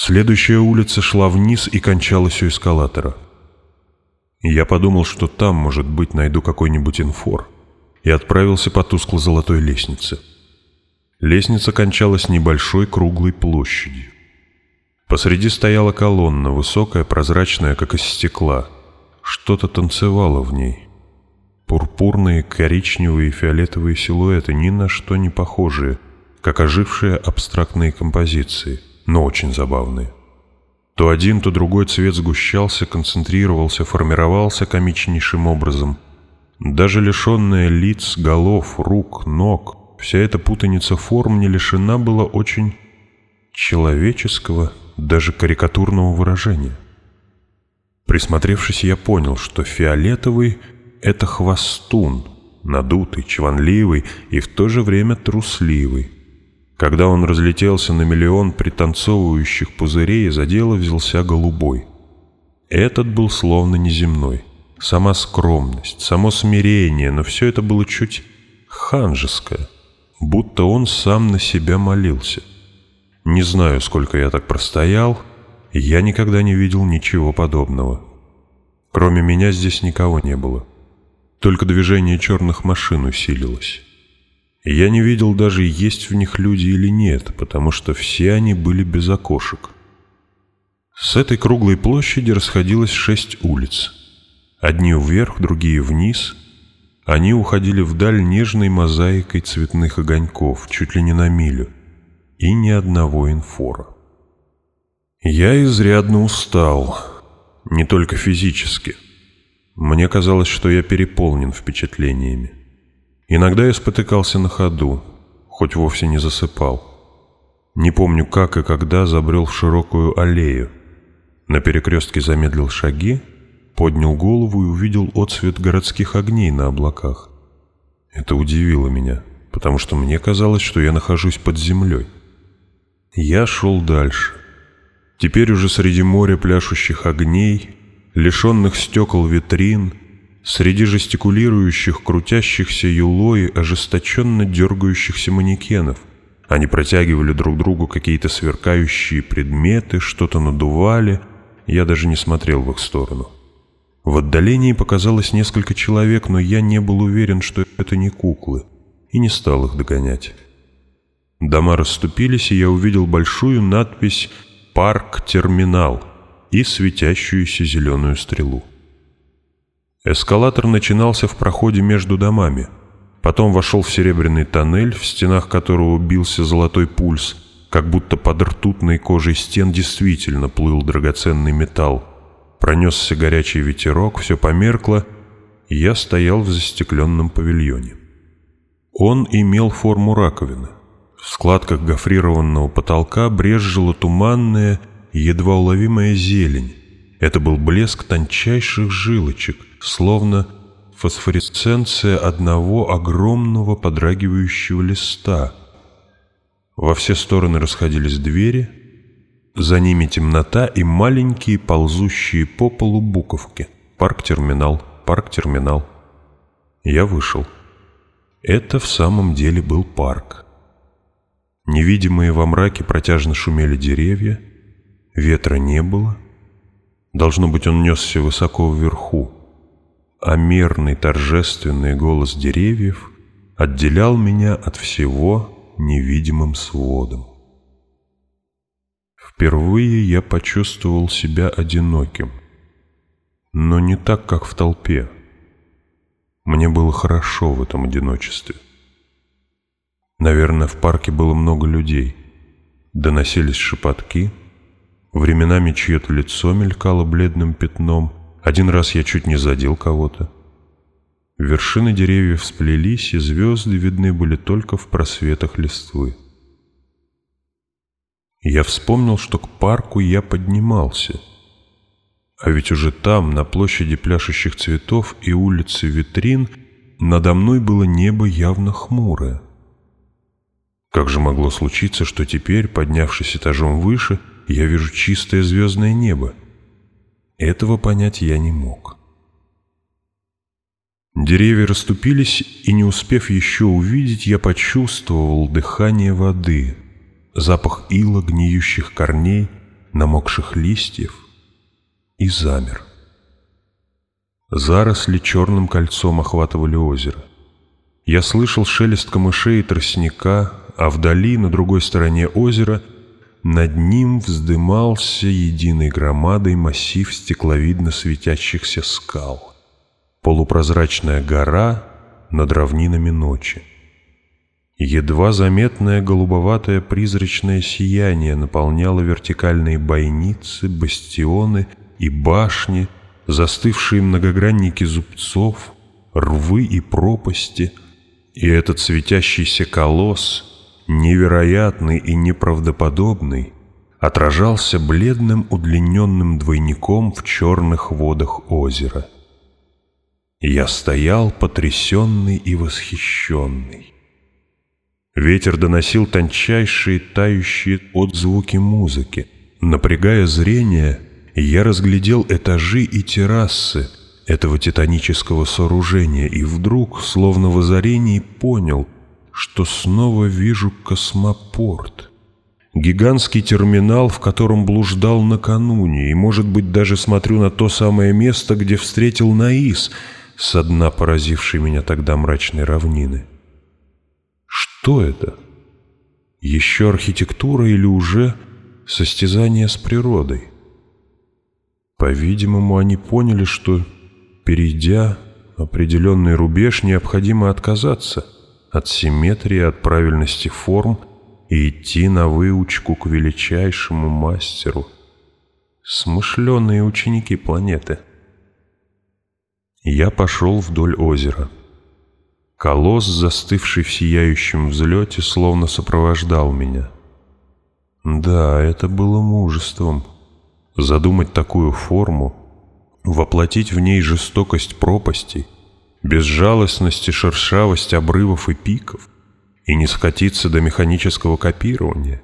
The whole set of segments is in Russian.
Следующая улица шла вниз и кончалась у эскалатора. Я подумал, что там, может быть, найду какой-нибудь инфор, и отправился по тускло-золотой лестнице. Лестница кончалась небольшой круглой площадью. Посреди стояла колонна, высокая, прозрачная, как из стекла. Что-то танцевало в ней. Пурпурные, коричневые и фиолетовые силуэты, ни на что не похожие, как ожившие абстрактные композиции — но очень забавные. То один, то другой цвет сгущался, концентрировался, формировался комичнейшим образом. Даже лишенная лиц, голов, рук, ног, вся эта путаница форм не лишена была очень человеческого, даже карикатурного выражения. Присмотревшись, я понял, что фиолетовый — это хвостун, надутый, чванливый и в то же время трусливый. Когда он разлетелся на миллион пританцовывающих пузырей, за дело взялся голубой. Этот был словно неземной. Сама скромность, само смирение, но все это было чуть ханжеское, будто он сам на себя молился. Не знаю, сколько я так простоял, я никогда не видел ничего подобного. Кроме меня здесь никого не было. Только движение черных машин усилилось. Я не видел даже, есть в них люди или нет, потому что все они были без окошек. С этой круглой площади расходилось шесть улиц. Одни вверх, другие вниз. Они уходили вдаль нежной мозаикой цветных огоньков, чуть ли не на милю, и ни одного инфора. Я изрядно устал, не только физически. Мне казалось, что я переполнен впечатлениями. Иногда я спотыкался на ходу, хоть вовсе не засыпал. Не помню, как и когда забрел в широкую аллею. На перекрестке замедлил шаги, поднял голову и увидел отсвет городских огней на облаках. Это удивило меня, потому что мне казалось, что я нахожусь под землей. Я шел дальше. Теперь уже среди моря пляшущих огней, лишенных стекол витрин — Среди жестикулирующих, крутящихся юлой, ожесточенно дергающихся манекенов. Они протягивали друг другу какие-то сверкающие предметы, что-то надували. Я даже не смотрел в их сторону. В отдалении показалось несколько человек, но я не был уверен, что это не куклы, и не стал их догонять. Дома расступились, и я увидел большую надпись «Парк-терминал» и светящуюся зеленую стрелу. Эскалатор начинался в проходе между домами. Потом вошел в серебряный тоннель, в стенах которого бился золотой пульс, как будто под ртутной кожей стен действительно плыл драгоценный металл. Пронесся горячий ветерок, все померкло, и я стоял в застекленном павильоне. Он имел форму раковины. В складках гофрированного потолка брезжила туманная, едва уловимая зелень. Это был блеск тончайших жилочек, словно фосфоресценция одного огромного подрагивающего листа. Во все стороны расходились двери, за ними темнота и маленькие ползущие по полу буковки. Парк-терминал, парк-терминал. Я вышел. Это в самом деле был парк. Невидимые во мраке протяжно шумели деревья, ветра не было. Должно быть, он несся высоко вверху а мирный торжественный голос деревьев отделял меня от всего невидимым сводом. Впервые я почувствовал себя одиноким, но не так, как в толпе. Мне было хорошо в этом одиночестве. Наверное, в парке было много людей. Доносились шепотки, временами чье-то лицо мелькало бледным пятном — один раз я чуть не задел кого-то. Вершины деревьев сплелись, и звезды видны были только в просветах листвы. Я вспомнил, что к парку я поднимался. А ведь уже там, на площади пляшущих цветов и улице витрин, надо мной было небо явно хмурое. Как же могло случиться, что теперь, поднявшись этажом выше, я вижу чистое звездное небо — этого понять я не мог. Деревья расступились, и не успев еще увидеть, я почувствовал дыхание воды, запах ила гниющих корней, намокших листьев, и замер. Заросли черным кольцом охватывали озеро. Я слышал шелест камышей и тростника, а вдали, на другой стороне озера — над ним вздымался единой громадой массив стекловидно светящихся скал, полупрозрачная гора над равнинами ночи. Едва заметное голубоватое призрачное сияние наполняло вертикальные бойницы, бастионы и башни, застывшие многогранники зубцов, рвы и пропасти, и этот светящийся колосс — невероятный и неправдоподобный, отражался бледным удлиненным двойником в черных водах озера. Я стоял потрясенный и восхищенный. Ветер доносил тончайшие тающие отзвуки музыки. Напрягая зрение, я разглядел этажи и террасы этого титанического сооружения и вдруг, словно в озарении, понял — что снова вижу космопорт. Гигантский терминал, в котором блуждал накануне, и, может быть, даже смотрю на то самое место, где встретил Наис, со дна поразившей меня тогда мрачной равнины. Что это? Еще архитектура или уже состязание с природой? По-видимому, они поняли, что, перейдя определенный рубеж, необходимо отказаться – от симметрии, от правильности форм и идти на выучку к величайшему мастеру. Смышленые ученики планеты. Я пошел вдоль озера. Колосс, застывший в сияющем взлете, словно сопровождал меня. Да, это было мужеством. Задумать такую форму, воплотить в ней жестокость пропастей — безжалостность и шершавость обрывов и пиков, и не скатиться до механического копирования,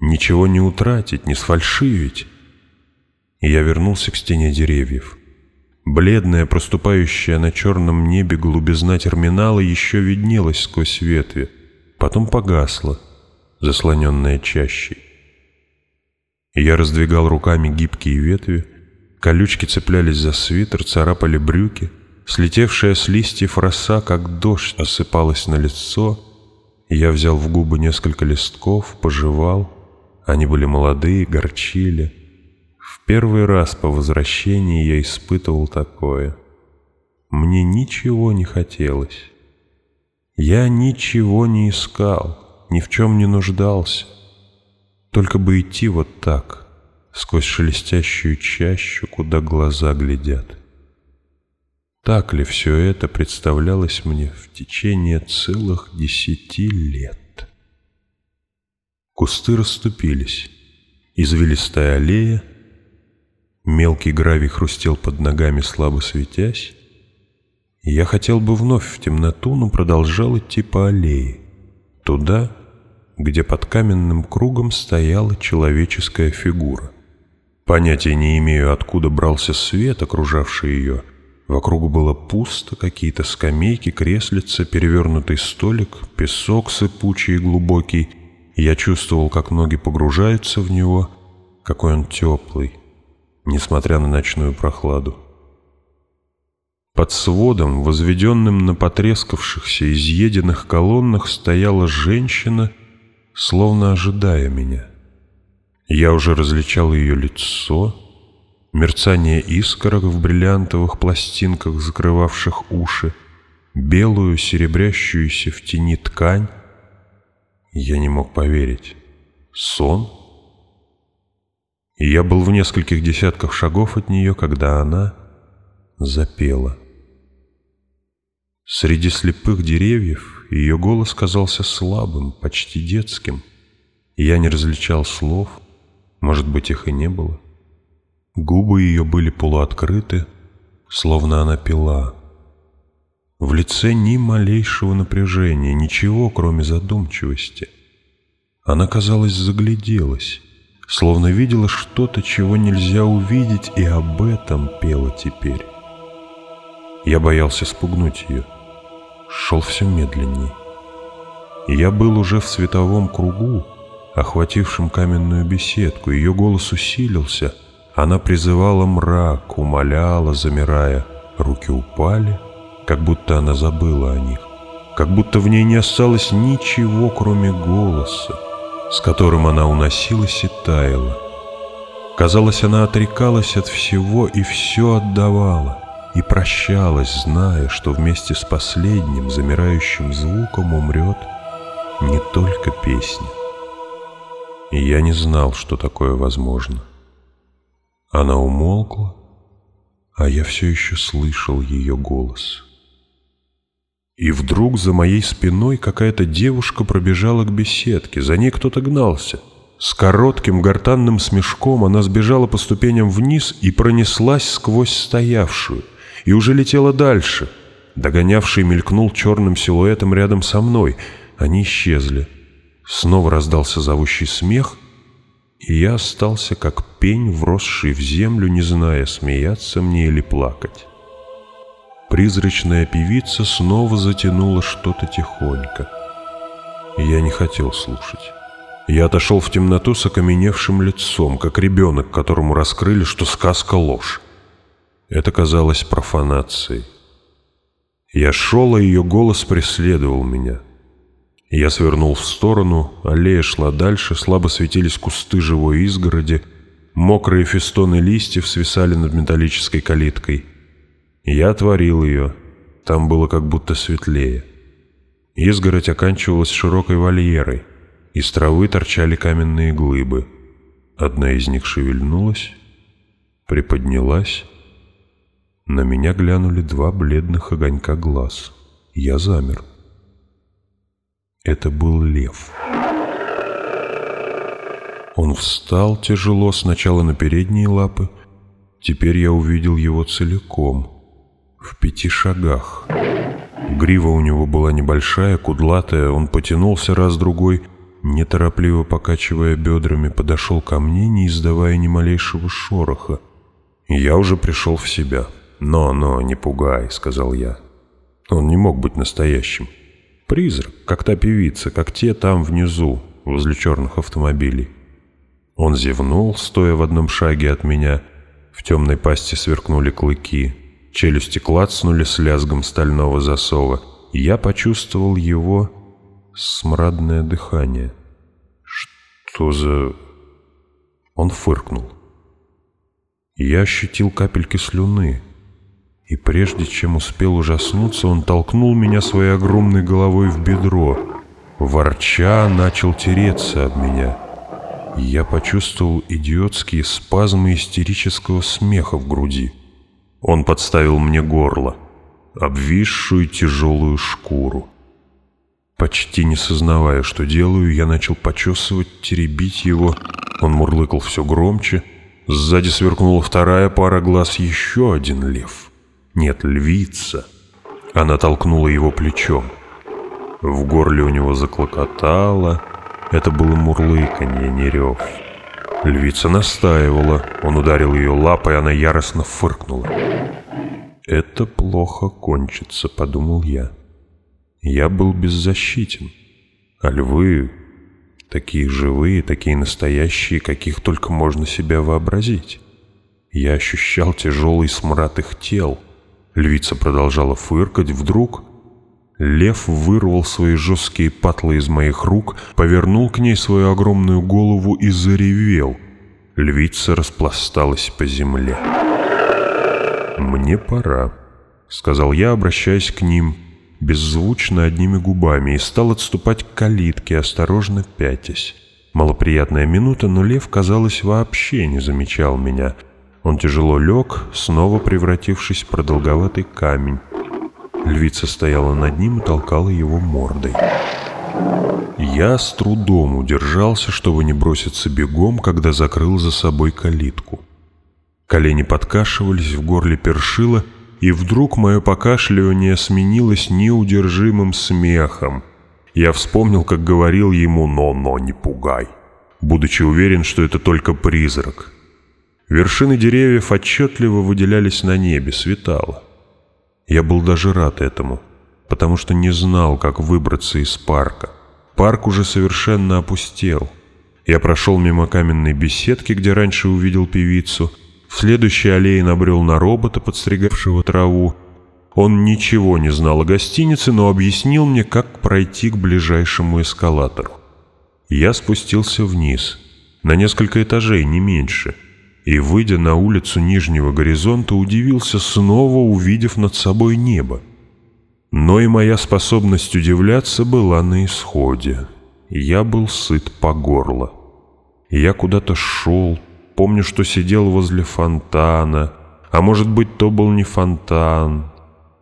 ничего не утратить, не сфальшивить. И я вернулся к стене деревьев. Бледная, проступающая на черном небе голубизна терминала еще виднелась сквозь ветви, потом погасла, заслоненная чащей. Я раздвигал руками гибкие ветви, колючки цеплялись за свитер, царапали брюки — Слетевшая с листьев роса, как дождь, осыпалась на лицо. Я взял в губы несколько листков, пожевал. Они были молодые, горчили. В первый раз по возвращении я испытывал такое. Мне ничего не хотелось. Я ничего не искал, ни в чем не нуждался. Только бы идти вот так, сквозь шелестящую чащу, куда глаза глядят. Так ли все это представлялось мне в течение целых десяти лет? Кусты расступились. Извилистая аллея, мелкий гравий хрустел под ногами, слабо светясь. Я хотел бы вновь в темноту, но продолжал идти по аллее, туда, где под каменным кругом стояла человеческая фигура. Понятия не имею, откуда брался свет, окружавший ее — Вокруг было пусто, какие-то скамейки, креслица, перевернутый столик, песок сыпучий и глубокий. Я чувствовал, как ноги погружаются в него, какой он теплый, несмотря на ночную прохладу. Под сводом, возведенным на потрескавшихся, изъеденных колоннах, стояла женщина, словно ожидая меня. Я уже различал ее лицо — мерцание искорок в бриллиантовых пластинках, закрывавших уши, белую, серебрящуюся в тени ткань. Я не мог поверить. Сон? И я был в нескольких десятках шагов от нее, когда она запела. Среди слепых деревьев ее голос казался слабым, почти детским. Я не различал слов, может быть, их и не было. Губы ее были полуоткрыты, словно она пила. В лице ни малейшего напряжения, ничего, кроме задумчивости. Она, казалось, загляделась, словно видела что-то, чего нельзя увидеть, и об этом пела теперь. Я боялся спугнуть ее. Шел все медленней. Я был уже в световом кругу, охватившем каменную беседку. Ее голос усилился — она призывала мрак, умоляла, замирая. Руки упали, как будто она забыла о них. Как будто в ней не осталось ничего, кроме голоса, с которым она уносилась и таяла. Казалось, она отрекалась от всего и все отдавала, и прощалась, зная, что вместе с последним замирающим звуком умрет не только песня. И я не знал, что такое возможно. Она умолкла, а я все еще слышал ее голос. И вдруг за моей спиной какая-то девушка пробежала к беседке, за ней кто-то гнался. С коротким гортанным смешком она сбежала по ступеням вниз и пронеслась сквозь стоявшую, и уже летела дальше. Догонявший мелькнул черным силуэтом рядом со мной. Они исчезли. Снова раздался зовущий смех — и я остался как пень, вросший в землю, не зная, смеяться мне или плакать. Призрачная певица снова затянула что-то тихонько. Я не хотел слушать. Я отошел в темноту с окаменевшим лицом, как ребенок, которому раскрыли, что сказка — ложь. Это казалось профанацией. Я шел, а ее голос преследовал меня — я свернул в сторону, аллея шла дальше, слабо светились кусты живой изгороди, мокрые фестоны листьев свисали над металлической калиткой. Я отворил ее, там было как будто светлее. Изгородь оканчивалась широкой вольерой, из травы торчали каменные глыбы. Одна из них шевельнулась, приподнялась. На меня глянули два бледных огонька глаз. Я замер. — это был лев. Он встал тяжело сначала на передние лапы, теперь я увидел его целиком, в пяти шагах. Грива у него была небольшая, кудлатая, он потянулся раз-другой, неторопливо покачивая бедрами, подошел ко мне, не издавая ни малейшего шороха. Я уже пришел в себя. «Но, но, не пугай», — сказал я. Он не мог быть настоящим. Призрак, как та певица, как те там внизу, возле черных автомобилей. Он зевнул, стоя в одном шаге от меня. В темной пасти сверкнули клыки. Челюсти клацнули с лязгом стального засова. И я почувствовал его смрадное дыхание. Что за... Он фыркнул. Я ощутил капельки слюны — и прежде чем успел ужаснуться, он толкнул меня своей огромной головой в бедро. Ворча начал тереться об меня. Я почувствовал идиотские спазмы истерического смеха в груди. Он подставил мне горло, обвисшую тяжелую шкуру. Почти не сознавая, что делаю, я начал почесывать, теребить его. Он мурлыкал все громче. Сзади сверкнула вторая пара глаз, еще один лев. Нет, львица. Она толкнула его плечом. В горле у него заклокотало. Это было мурлыканье, не рев. Львица настаивала. Он ударил ее лапой, она яростно фыркнула. «Это плохо кончится», — подумал я. Я был беззащитен. А львы такие живые, такие настоящие, каких только можно себя вообразить. Я ощущал тяжелый смрад их тел — Львица продолжала фыркать. Вдруг лев вырвал свои жесткие патлы из моих рук, повернул к ней свою огромную голову и заревел. Львица распласталась по земле. «Мне пора», — сказал я, обращаясь к ним, беззвучно одними губами, и стал отступать к калитке, осторожно пятясь. Малоприятная минута, но лев, казалось, вообще не замечал меня — он тяжело лег, снова превратившись в продолговатый камень. Львица стояла над ним и толкала его мордой. Я с трудом удержался, чтобы не броситься бегом, когда закрыл за собой калитку. Колени подкашивались, в горле першило, и вдруг мое покашливание сменилось неудержимым смехом. Я вспомнил, как говорил ему «но-но, не пугай», будучи уверен, что это только призрак — Вершины деревьев отчетливо выделялись на небе, светало. Я был даже рад этому, потому что не знал, как выбраться из парка. Парк уже совершенно опустел. Я прошел мимо каменной беседки, где раньше увидел певицу. В следующей аллее набрел на робота, подстригавшего траву. Он ничего не знал о гостинице, но объяснил мне, как пройти к ближайшему эскалатору. Я спустился вниз, на несколько этажей, не меньше — и, выйдя на улицу нижнего горизонта, удивился, снова увидев над собой небо. Но и моя способность удивляться была на исходе. Я был сыт по горло. Я куда-то шел, помню, что сидел возле фонтана, а может быть, то был не фонтан.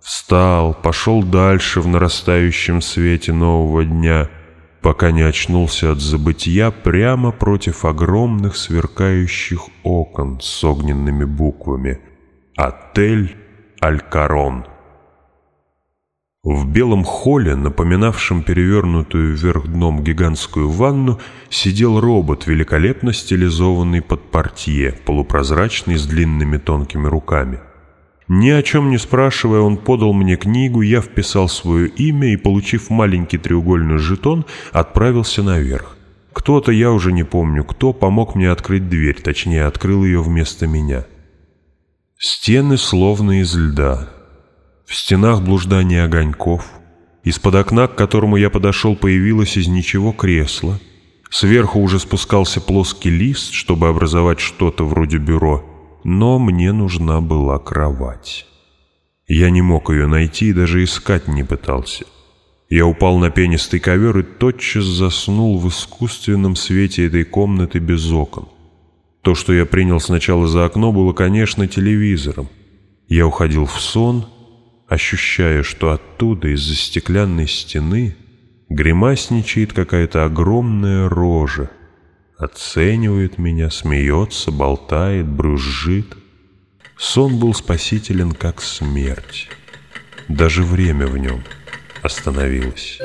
Встал, пошел дальше в нарастающем свете нового дня, пока не очнулся от забытия прямо против огромных сверкающих окон с огненными буквами «Отель Алькарон». В белом холле, напоминавшем перевернутую вверх дном гигантскую ванну, сидел робот, великолепно стилизованный под портье, полупрозрачный с длинными тонкими руками. Ни о чем не спрашивая, он подал мне книгу, я вписал свое имя и, получив маленький треугольный жетон, отправился наверх. Кто-то, я уже не помню кто, помог мне открыть дверь, точнее, открыл ее вместо меня. Стены словно из льда. В стенах блуждание огоньков. Из-под окна, к которому я подошел, появилось из ничего кресло. Сверху уже спускался плоский лист, чтобы образовать что-то вроде бюро — но мне нужна была кровать. Я не мог ее найти и даже искать не пытался. Я упал на пенистый ковер и тотчас заснул в искусственном свете этой комнаты без окон. То, что я принял сначала за окно, было, конечно, телевизором. Я уходил в сон, ощущая, что оттуда, из-за стеклянной стены, гримасничает какая-то огромная рожа — оценивает меня, смеется, болтает, брюзжит. Сон был спасителен, как смерть. Даже время в нем остановилось.